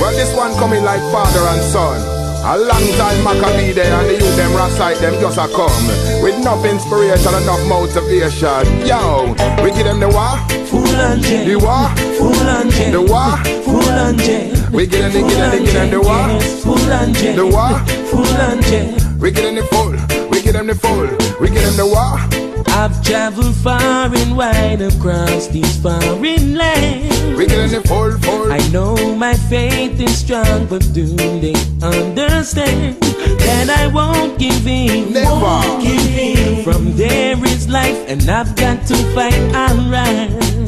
Well, this one coming like father and son. A long time Maccabee there and the youth them recite them just a come With enough inspiration, enough motivation Yo, we give them the what? Full and jail The what? Full and jail The what? Full and jail We give them the, give them the, give them the what? Full and jail The what? Full and jail We give them the full, we give them the full We give them the what? I've traveled far and wide across these foreign lands. We get in the full, full. I know my faith is strong, but do they understand that I won't give in? Never. Won't give in. From there is life, and I've got to fight and rise.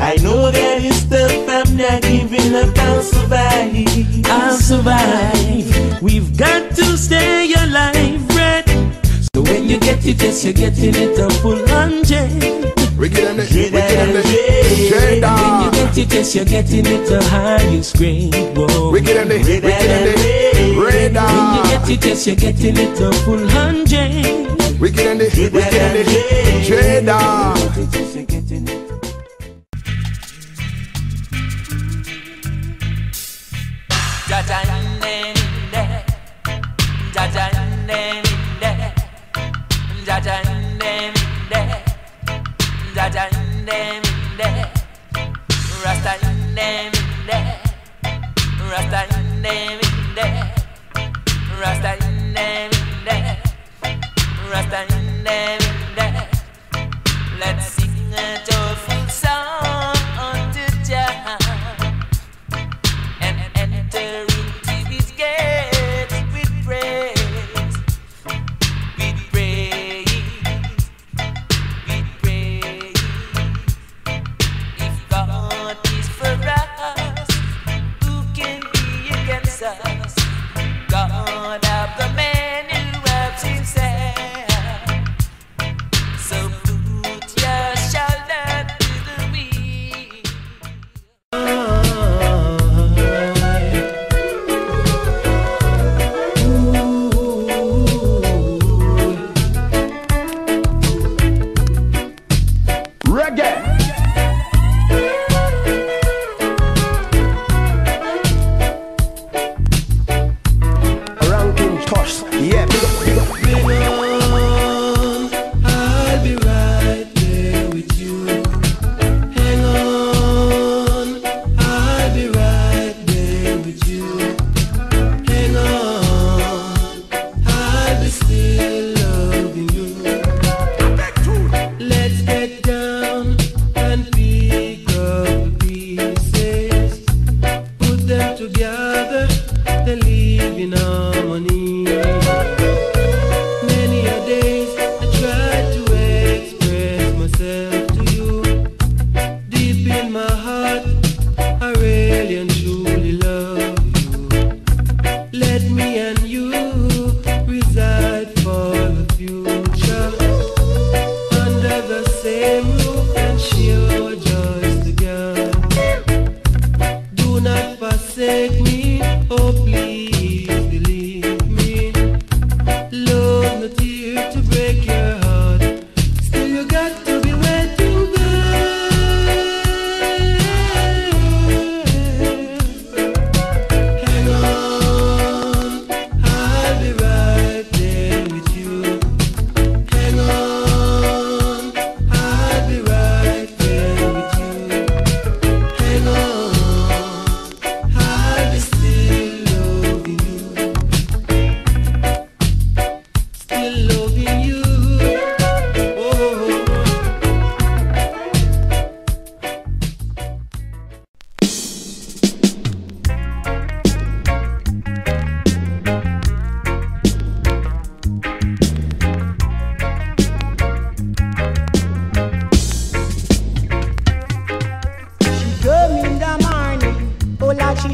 I know that it's tough, I'm not giving up, I'll survive. I'll survive. We've got to stay alive, when you get it, yes, you're getting it a full hundred. We get them the, we get them the When you get it, yes, you're getting it a highest grade. Whoa. We get them the, we get them the When you get it, yes, you're getting it a full hundred. We get them the, we get them the Jada. Yes, you're getting it. Let's sing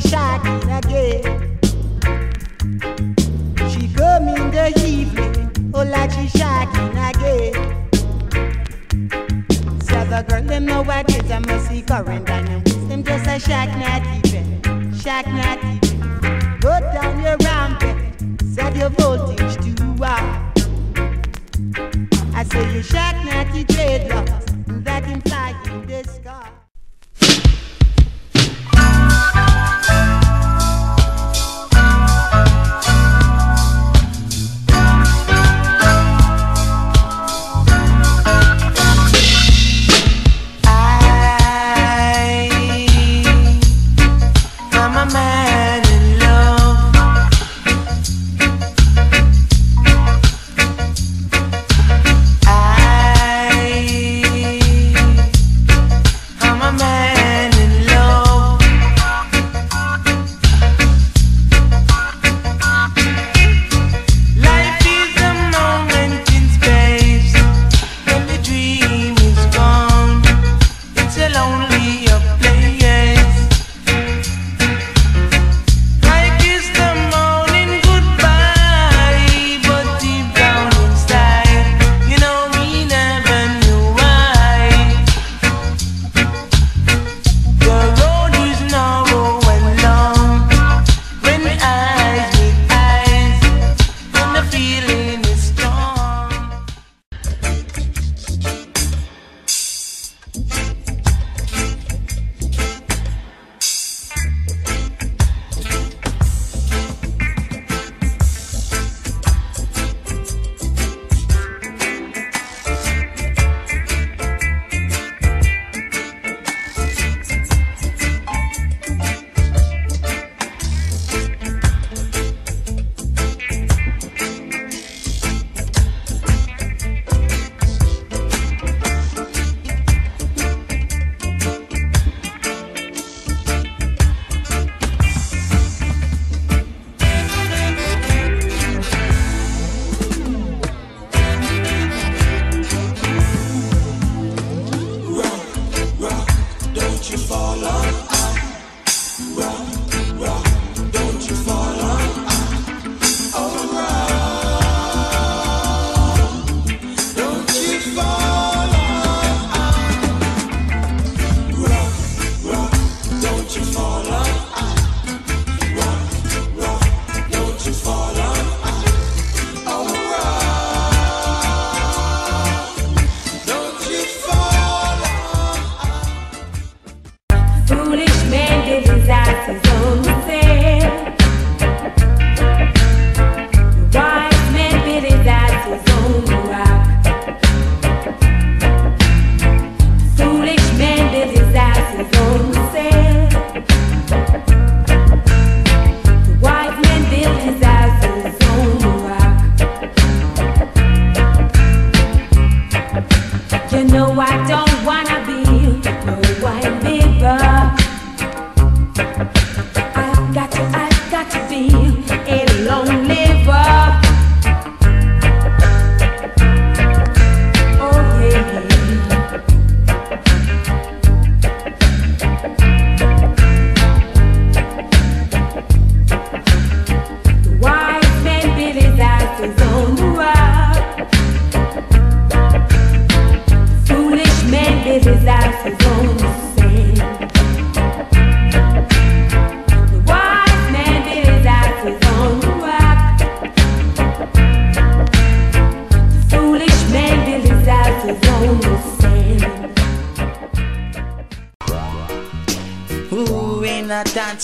she again. She come in the evening, oh like she shocking again. So the girl them know what is a messy current and them just a shock not even, shock not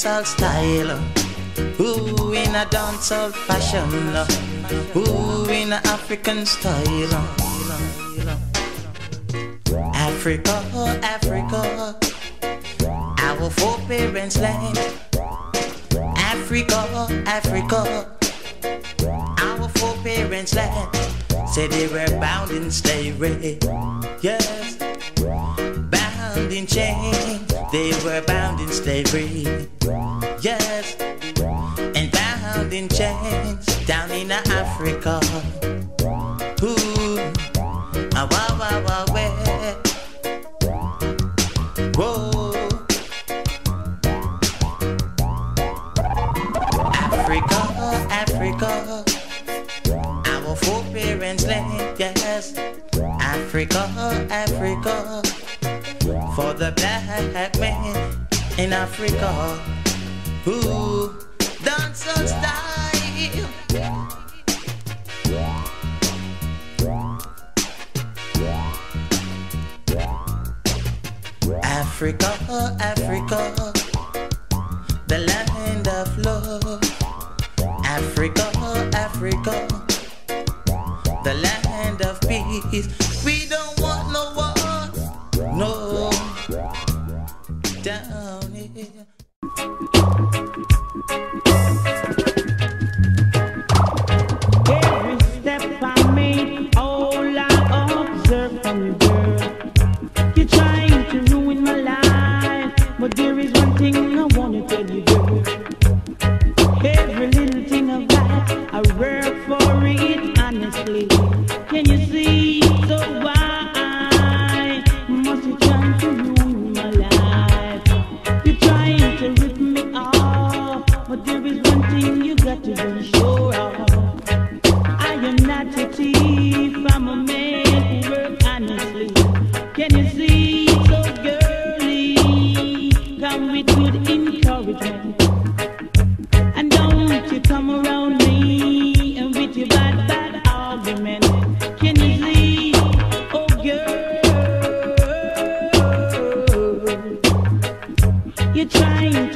dancehall style. Ooh, in a dancehall fashion. Ooh, in a African style. Africa, Africa, our foreparents' land. Africa, Africa, our foreparents' land. Said they were bound in slavery. Yes in chains, they were bound in slavery. Yes, and bound in chains down in Africa. Ooh, ah, wah, wah, wah, wah. Whoa. Africa, Africa, our foreparents' land, yes. Africa, Africa for the black man in Africa who dance on style. Africa, Africa, the land of love. Africa, Africa, the land of peace. We trying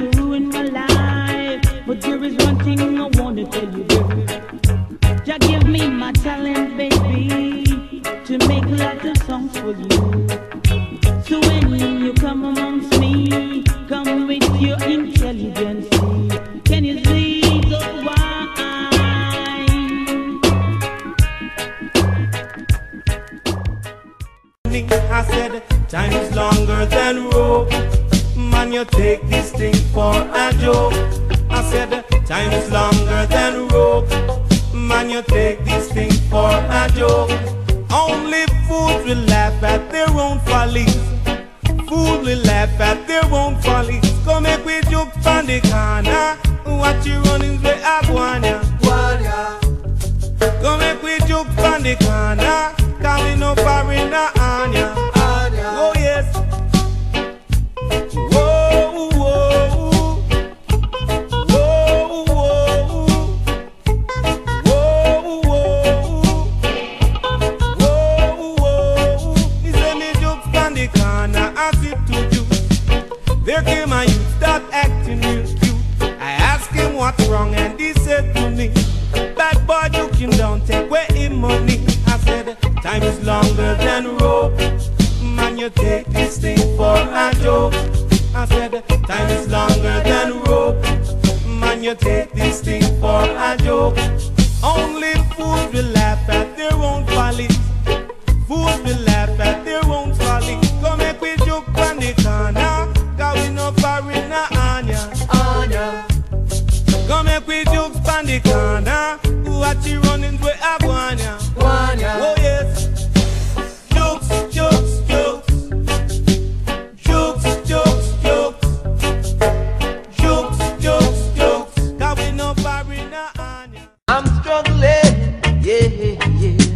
yeah,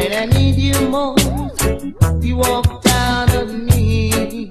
When I need you most, you walk down on me.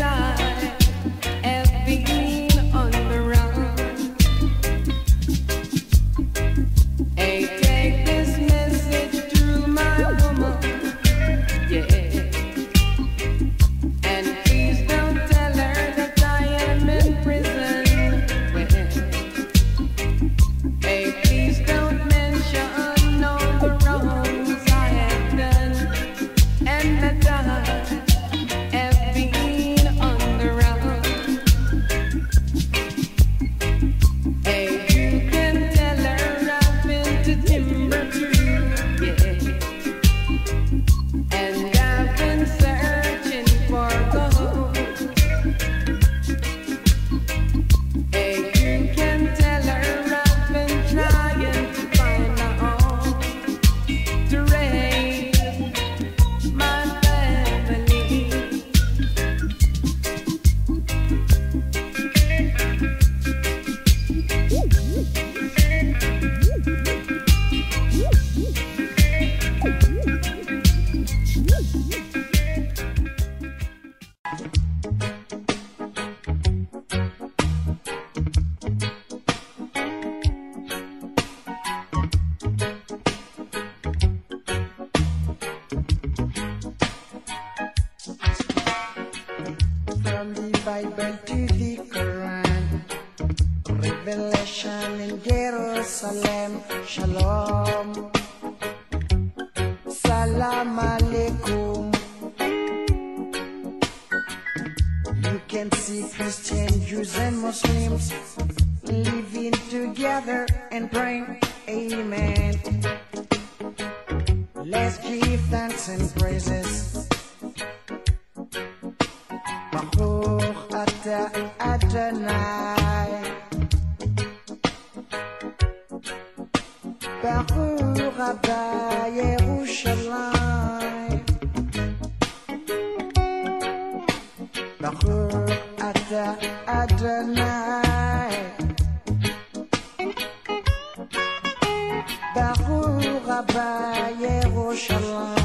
time. Baruch Ata Adonai. Baruch Abba Yerushalayim.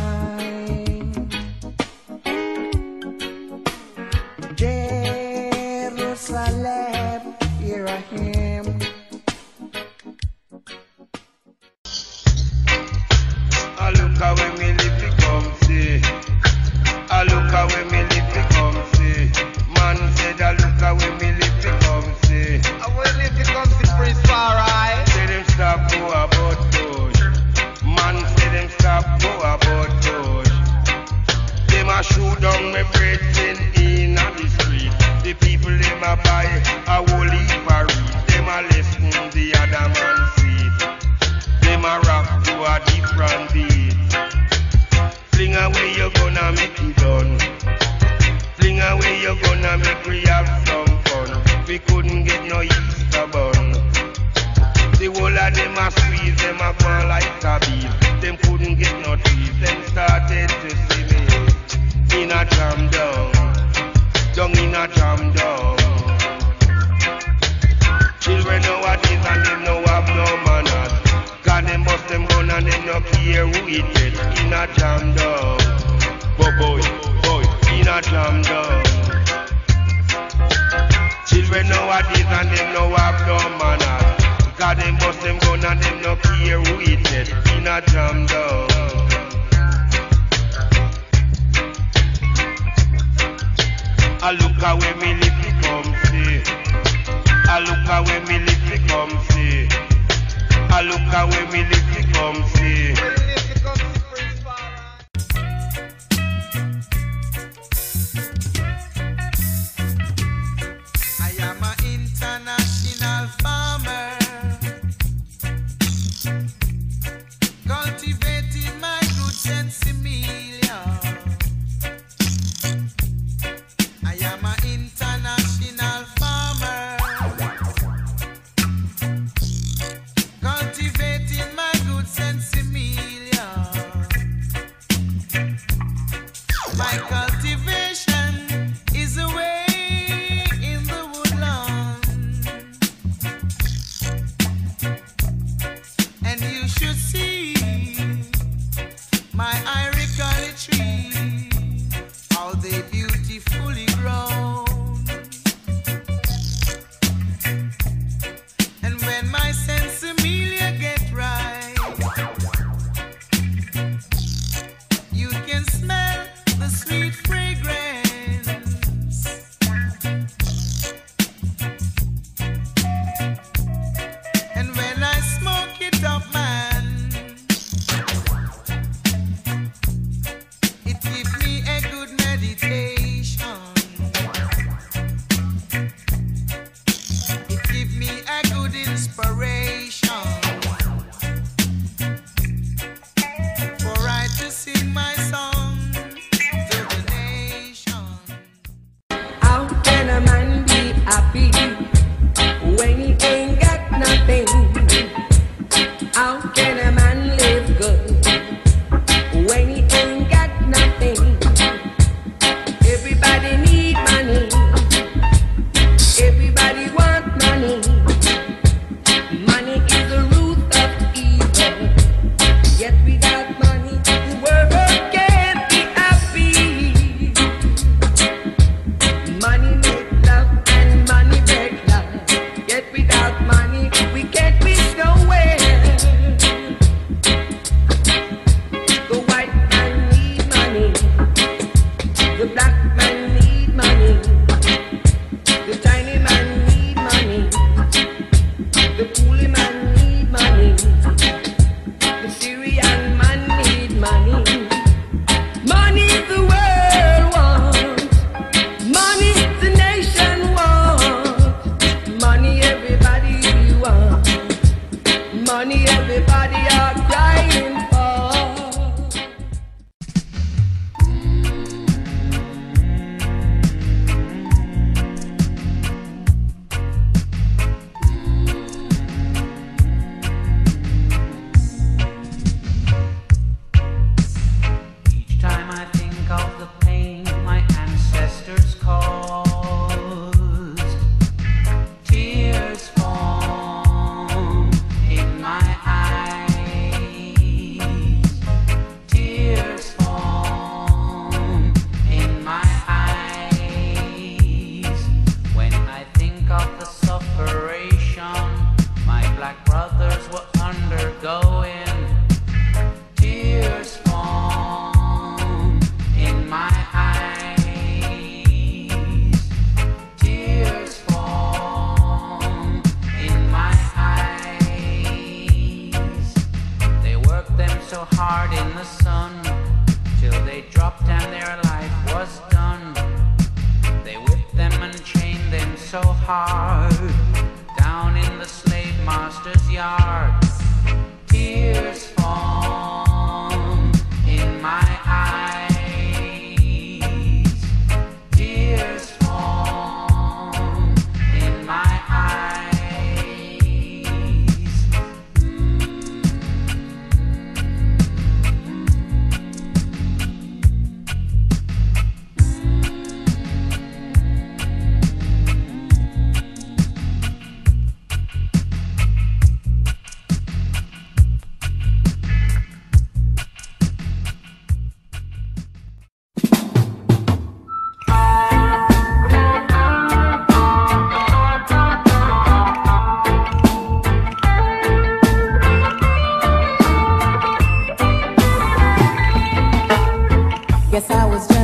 Guess I was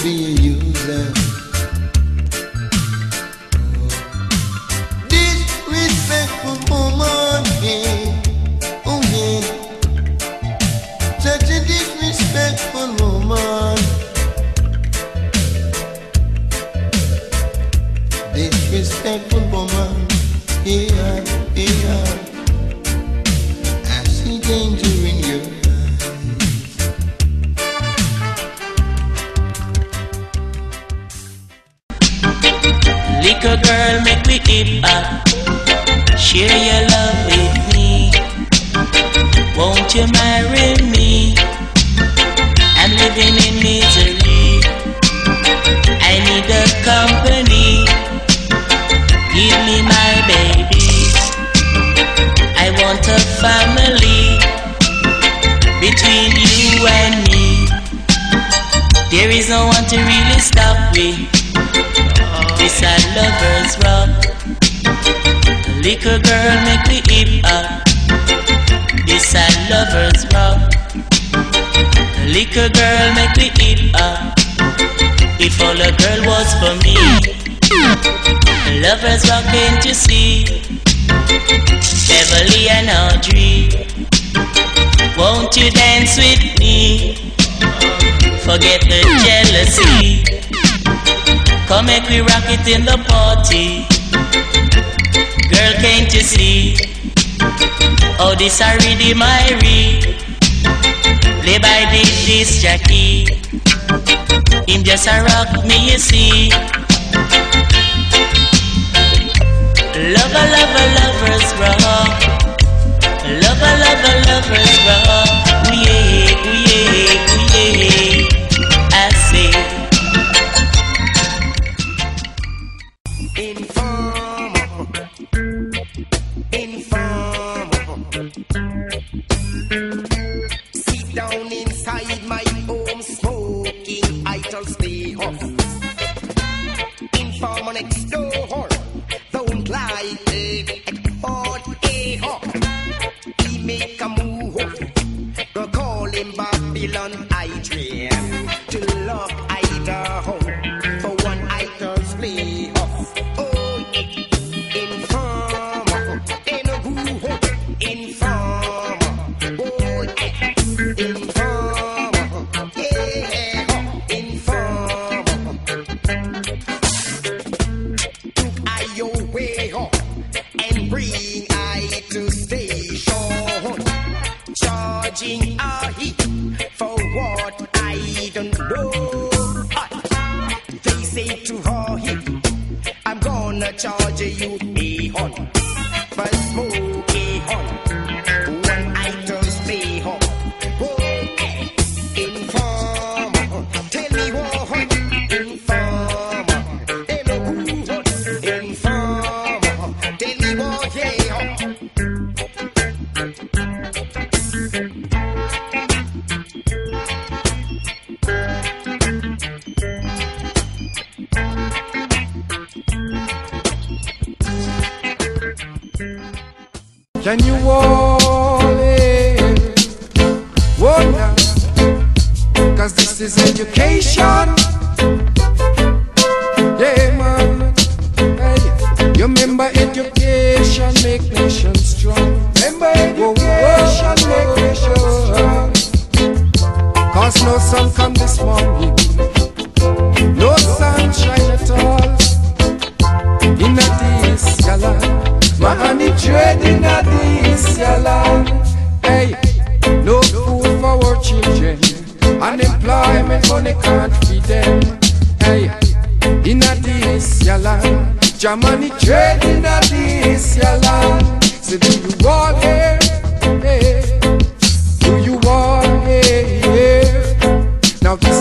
be a user. We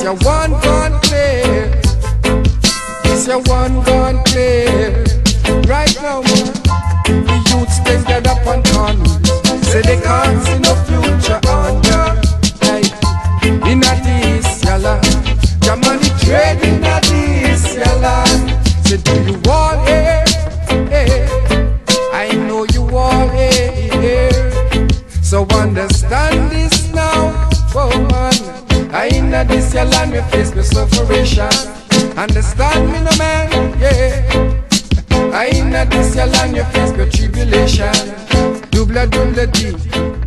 It's your one gun play. It's your one gun play. Right now, man, the youths them get up and on. Say they can't see no future on ya. Hey, in a this your land, your money trading a this your land. Say do you against your land, we face the sufferation. Understand me, no man, yeah. I ain't not this your land, you face the tribulation. Double, double, deep.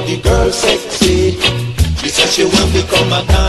the girl sexy. She said she will become a dancer.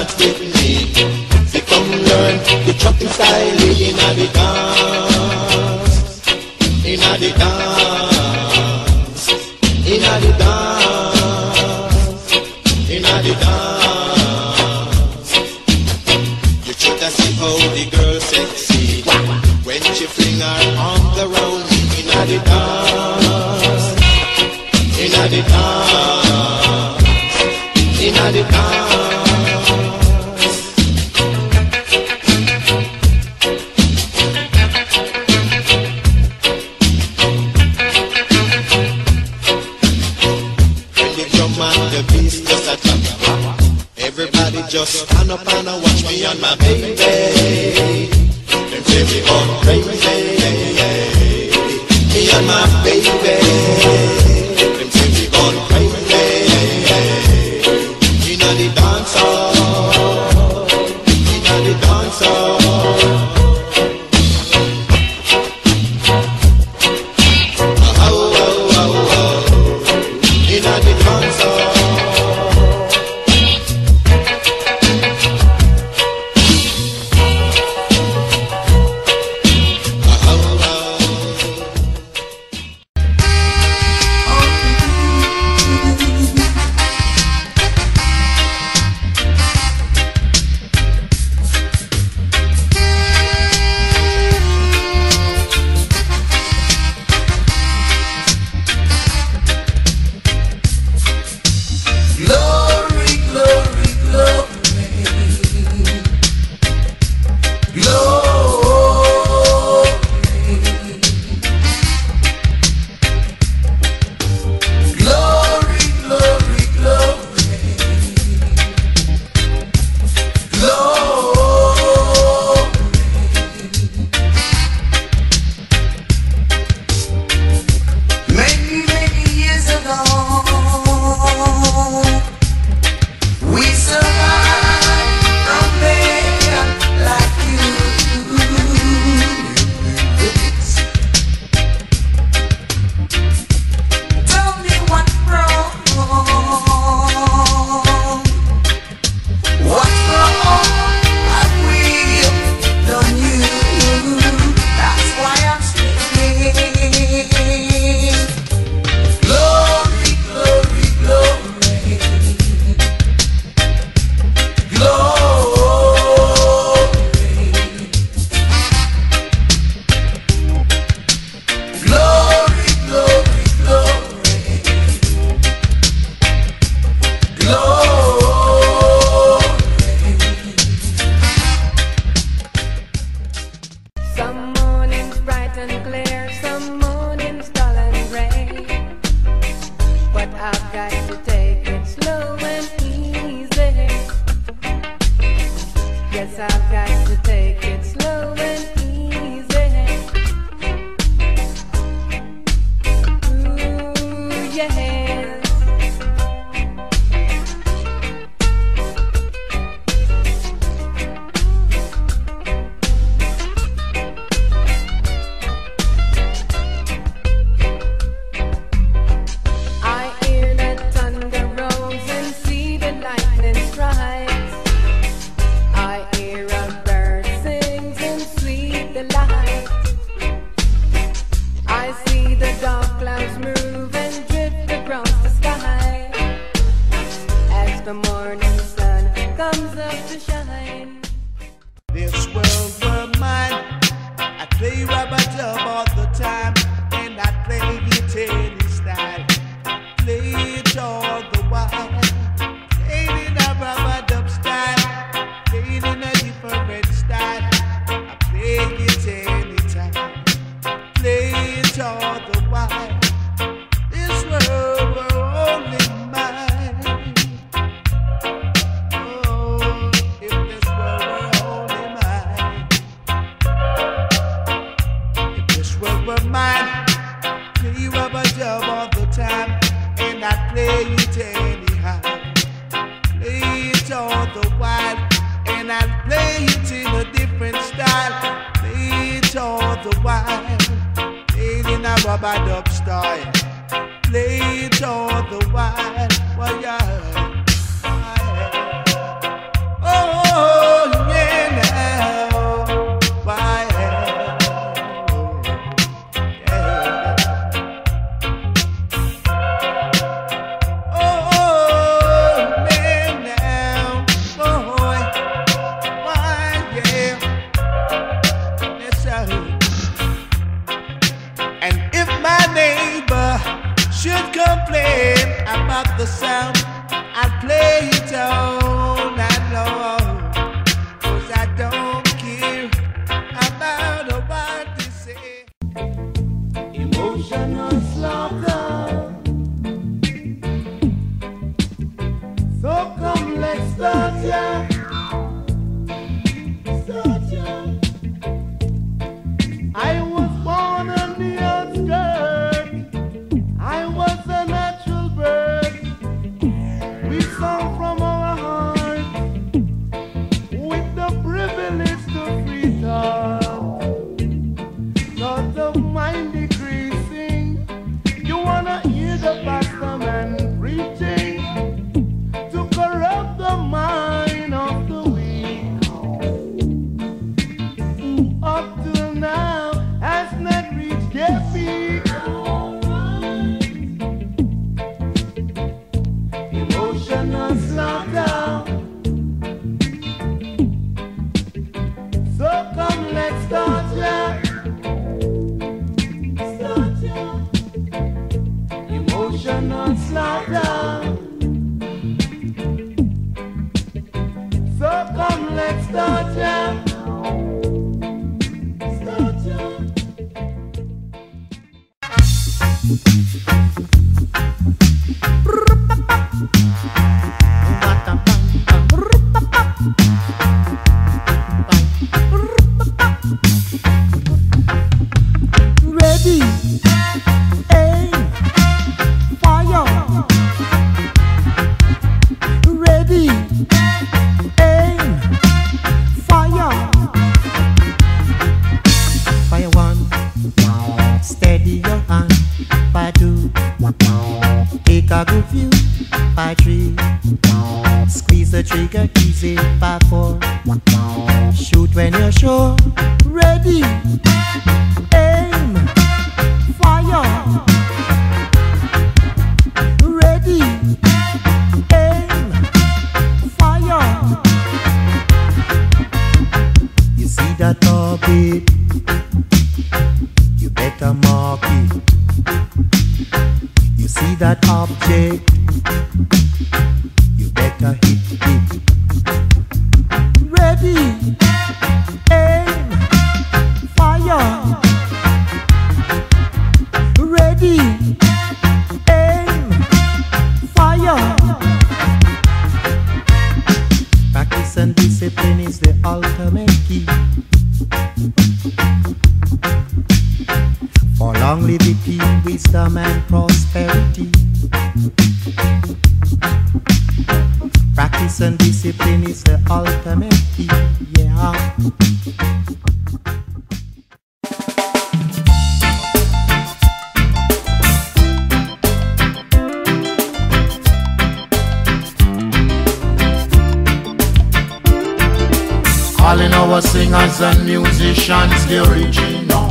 Our singers and musicians the original.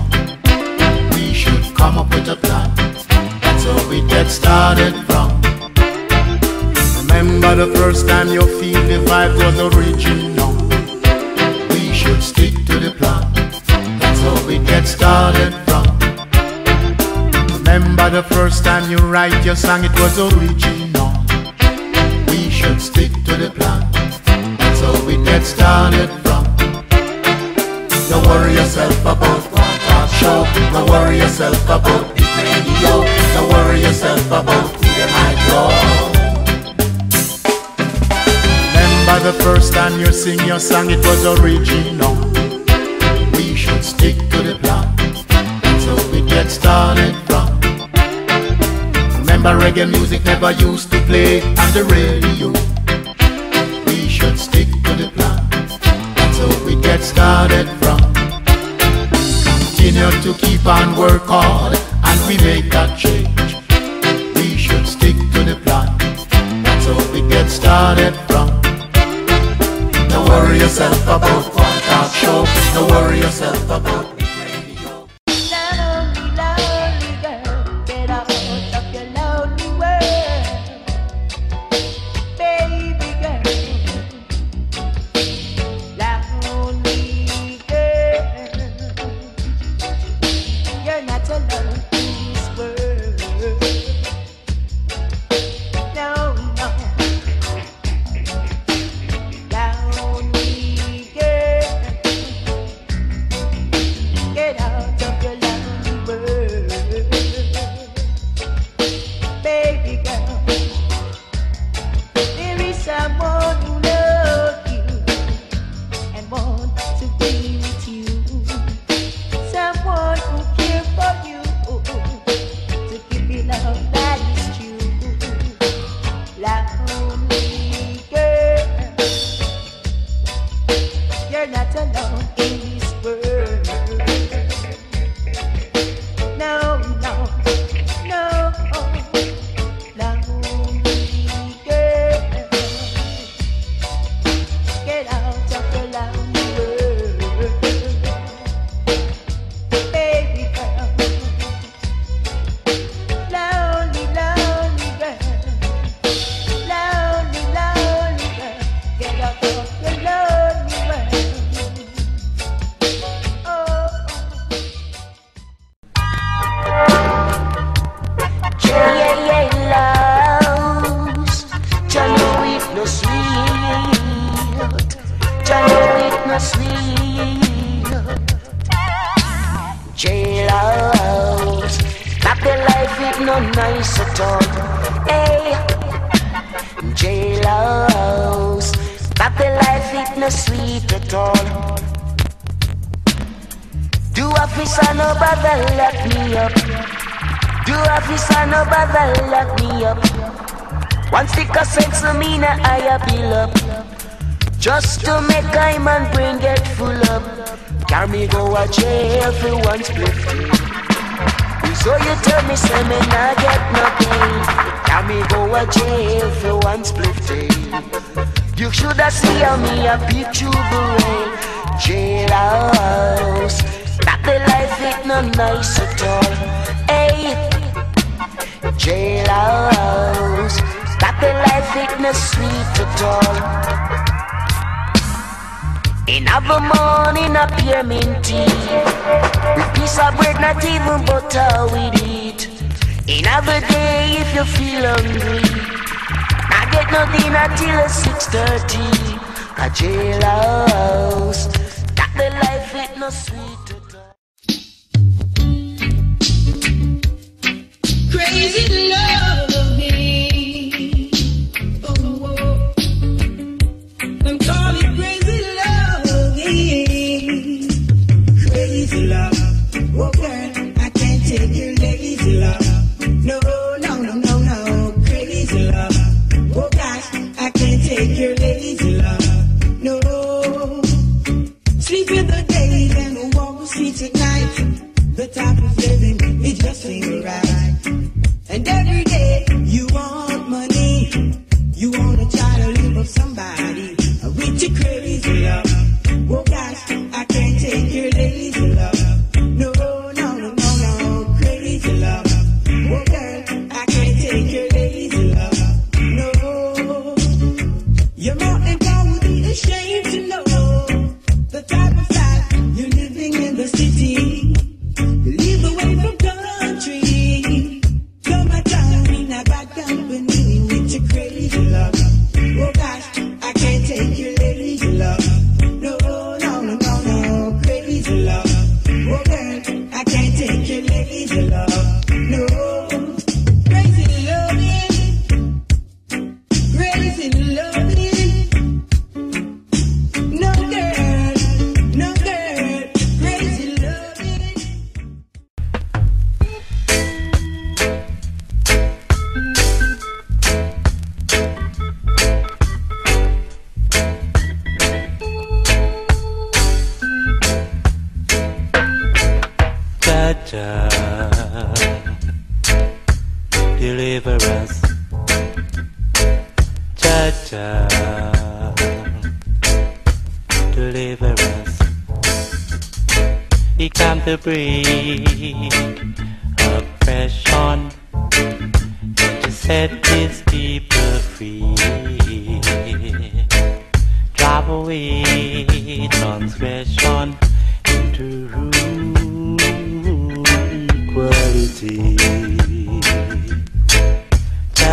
We should come up with a plan. That's how we get started from. Remember the first time you feel the vibe was original. We should stick to the plan. That's how we get started from. Remember the first time you write your song, it was original. We should stick to the plan. That's how we get started Don't worry yourself about one talk show. Don't worry yourself about the radio. Don't worry yourself about who they might know. Remember the first time you sing your song, it was original. We should stick to the plan. How we get started from. Remember reggae music never used to play on the radio. We should stick. How we get started from. Continue to keep on work hard and we make that change. We should stick to the plan. That's how we get started from. Don't worry yourself about one talk show. Don't worry yourself about sweet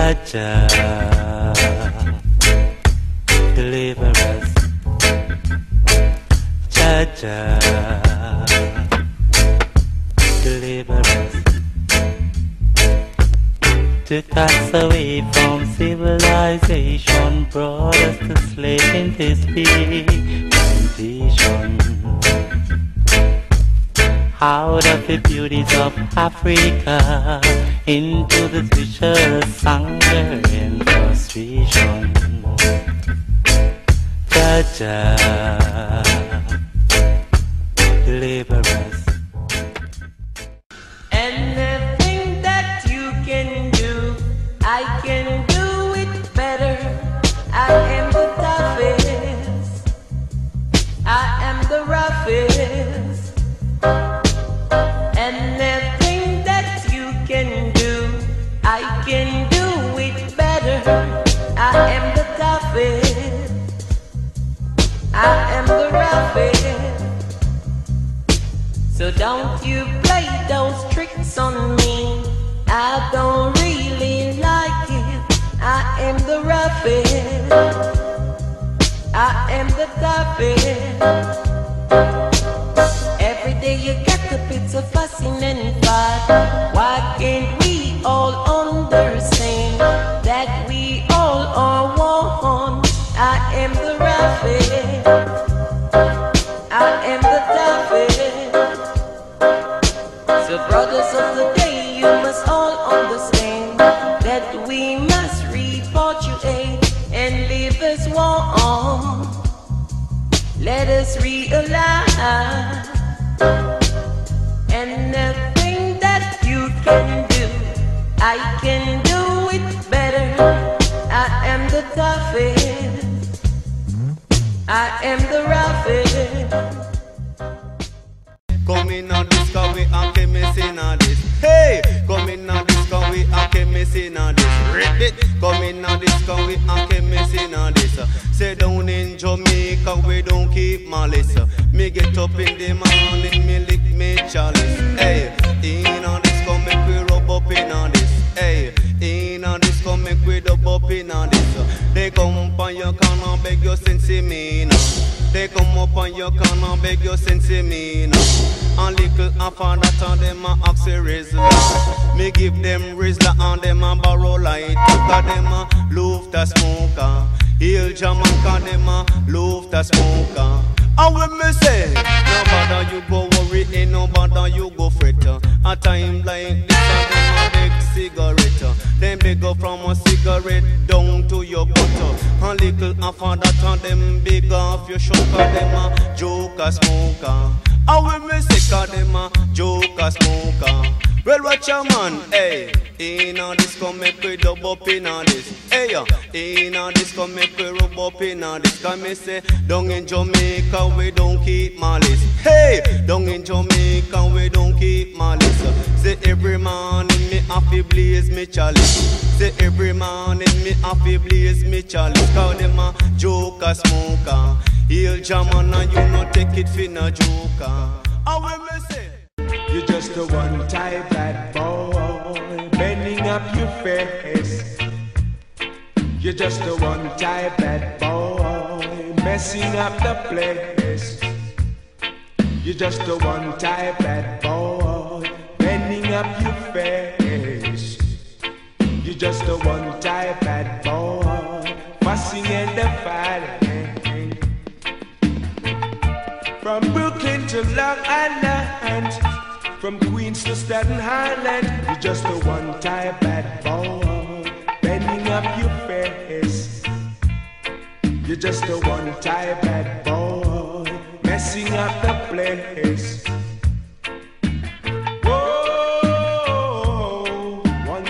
saja. Deliver us. Saja Deliver us. To cast away from civilization Brought us to slave in this beat out of the beauties of Africa into the vicious hunger and frustration. Ja, ja. Chemist on this. Rip it. Come in a disco, we a chemist on this. Say down in Jamaica, we don't keep malice. Me get up in the morning, me lick me chalice. Hey, in a disco, make we rub up in on this. Hey, in make we dub up in on this. They come on your corner, beg your sense me now. They come up on your corner, beg your sense me now. And little after that, and them a ask a Rizla. Me give them Rizla and them a borrow light. Cause them a love the smoker. Uh. Hail Jamaica, them a love the smoker. Uh. And when me say, no bother you go worry, ain't no bother you go fret. A time like this, them a big cigarette. Them big up from a cigarette down to your butter. And little after that, and them big off your shoulder, them a joker smoker. And when me sick of them a joker smoker. Well, watch your man, hey. In a disco, make we dub up in a this. Hey, uh, in a disco, make we rub up in a this. Cause me say, down in Jamaica, we don't keep malice. Hey, down in Jamaica, we don't keep malice. Say every morning, me happy blaze me chalice. Say every morning, me happy blaze me chalice. Cause them a joker smoker. Hail German and you no take it for no joker. And when me say, You're just a one type bad boy, bending up your face. You're just a one type bad boy, messing up the place. You're just a one type bad boy, bending up your face. You're just a one type bad boy, fussing and the fighting. From Brooklyn to Long Island, from Queens to Staten Island, you're just a one type bad boy, bending up your face. You're just a one type bad boy, messing up the place. Whoa, one